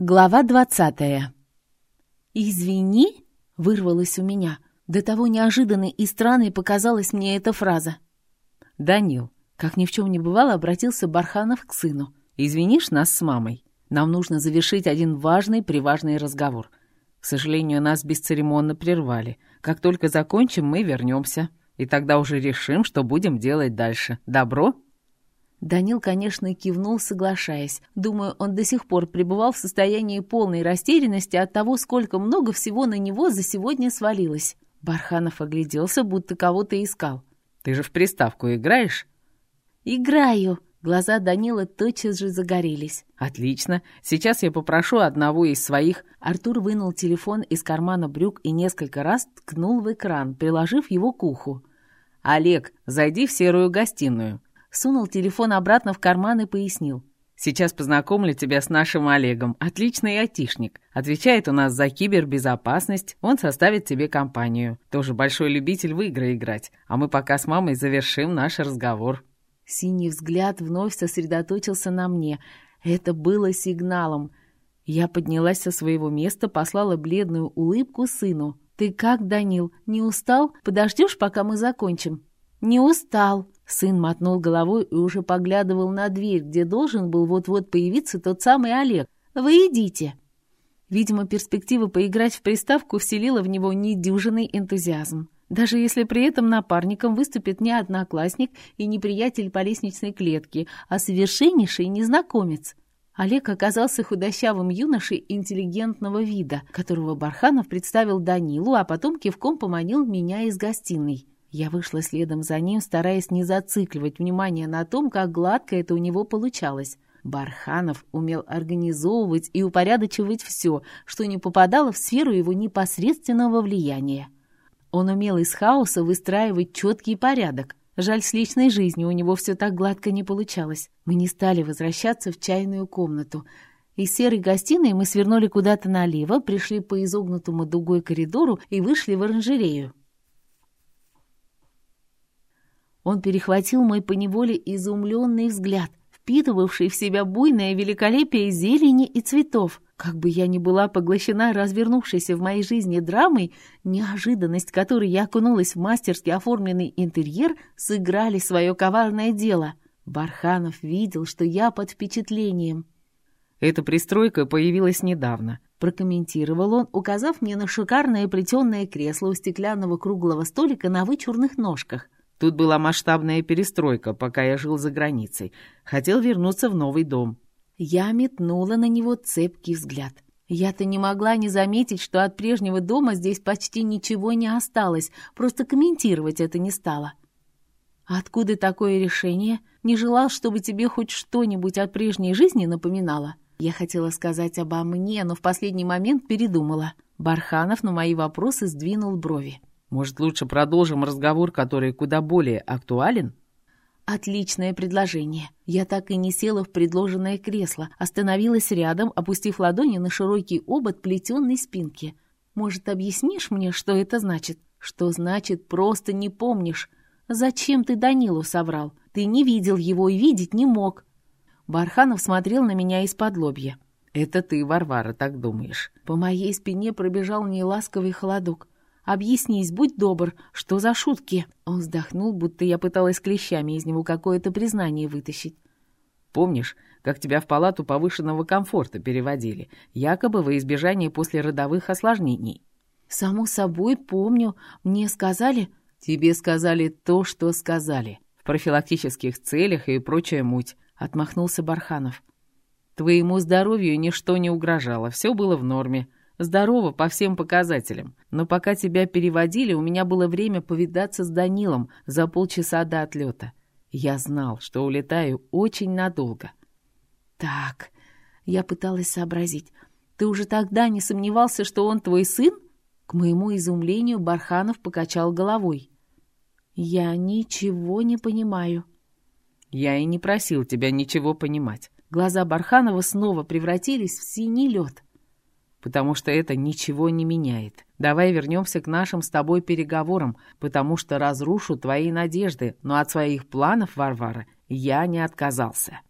Глава двадцатая. «Извини?» — вырвалось у меня. До того неожиданной и странной показалась мне эта фраза. «Данил, как ни в чем не бывало, обратился Барханов к сыну. «Извинишь нас с мамой? Нам нужно завершить один важный-приважный разговор. К сожалению, нас бесцеремонно прервали. Как только закончим, мы вернемся. И тогда уже решим, что будем делать дальше. Добро?» Данил, конечно, кивнул, соглашаясь. Думаю, он до сих пор пребывал в состоянии полной растерянности от того, сколько много всего на него за сегодня свалилось. Барханов огляделся, будто кого-то искал. «Ты же в приставку играешь?» «Играю!» Глаза Данила тотчас же загорелись. «Отлично. Сейчас я попрошу одного из своих...» Артур вынул телефон из кармана брюк и несколько раз ткнул в экран, приложив его к уху. «Олег, зайди в серую гостиную сунул телефон обратно в карман и пояснил. «Сейчас познакомлю тебя с нашим Олегом. Отличный айтишник. Отвечает у нас за кибербезопасность. Он составит тебе компанию. Тоже большой любитель в игры играть. А мы пока с мамой завершим наш разговор». Синий взгляд вновь сосредоточился на мне. Это было сигналом. Я поднялась со своего места, послала бледную улыбку сыну. «Ты как, Данил, не устал? Подождешь, пока мы закончим?» «Не устал», Сын мотнул головой и уже поглядывал на дверь, где должен был вот-вот появиться тот самый Олег. «Вы идите!» Видимо, перспектива поиграть в приставку вселила в него недюжинный энтузиазм. Даже если при этом напарником выступит не одноклассник и не приятель по лестничной клетке, а совершеннейший незнакомец. Олег оказался худощавым юношей интеллигентного вида, которого Барханов представил Данилу, а потом кивком поманил меня из гостиной. Я вышла следом за ним, стараясь не зацикливать внимание на том, как гладко это у него получалось. Барханов умел организовывать и упорядочивать все, что не попадало в сферу его непосредственного влияния. Он умел из хаоса выстраивать четкий порядок. Жаль, с личной жизнью у него все так гладко не получалось. Мы не стали возвращаться в чайную комнату. Из серой гостиной мы свернули куда-то налево, пришли по изогнутому дугой коридору и вышли в оранжерею. Он перехватил мой поневоле изумленный взгляд, впитывавший в себя буйное великолепие зелени и цветов. Как бы я ни была поглощена развернувшейся в моей жизни драмой, неожиданность, которой я окунулась в мастерски оформленный интерьер, сыграли свое коварное дело. Барханов видел, что я под впечатлением. «Эта пристройка появилась недавно», — прокомментировал он, указав мне на шикарное плетеное кресло у стеклянного круглого столика на вычурных ножках. Тут была масштабная перестройка, пока я жил за границей. Хотел вернуться в новый дом. Я метнула на него цепкий взгляд. Я-то не могла не заметить, что от прежнего дома здесь почти ничего не осталось, просто комментировать это не стала. «Откуда такое решение? Не желал, чтобы тебе хоть что-нибудь от прежней жизни напоминало?» Я хотела сказать обо мне, но в последний момент передумала. Барханов на мои вопросы сдвинул брови. Может, лучше продолжим разговор, который куда более актуален?» «Отличное предложение. Я так и не села в предложенное кресло, остановилась рядом, опустив ладони на широкий обод плетенной спинки. Может, объяснишь мне, что это значит? Что значит «просто не помнишь»? Зачем ты Данилу соврал? Ты не видел его и видеть не мог». Барханов смотрел на меня из-под лобья. «Это ты, Варвара, так думаешь?» По моей спине пробежал неласковый холодок. Объяснись, будь добр, что за шутки?» Он вздохнул, будто я пыталась клещами из него какое-то признание вытащить. «Помнишь, как тебя в палату повышенного комфорта переводили, якобы во избежание послеродовых осложнений?» «Само собой, помню. Мне сказали...» «Тебе сказали то, что сказали. В профилактических целях и прочая муть», — отмахнулся Барханов. «Твоему здоровью ничто не угрожало, все было в норме. Здорово по всем показателям. Но пока тебя переводили, у меня было время повидаться с Данилом за полчаса до отлета. Я знал, что улетаю очень надолго. Так, я пыталась сообразить. Ты уже тогда не сомневался, что он твой сын? К моему изумлению Барханов покачал головой. Я ничего не понимаю. Я и не просил тебя ничего понимать. Глаза Барханова снова превратились в синий лед потому что это ничего не меняет. Давай вернемся к нашим с тобой переговорам, потому что разрушу твои надежды, но от своих планов, Варвара, я не отказался».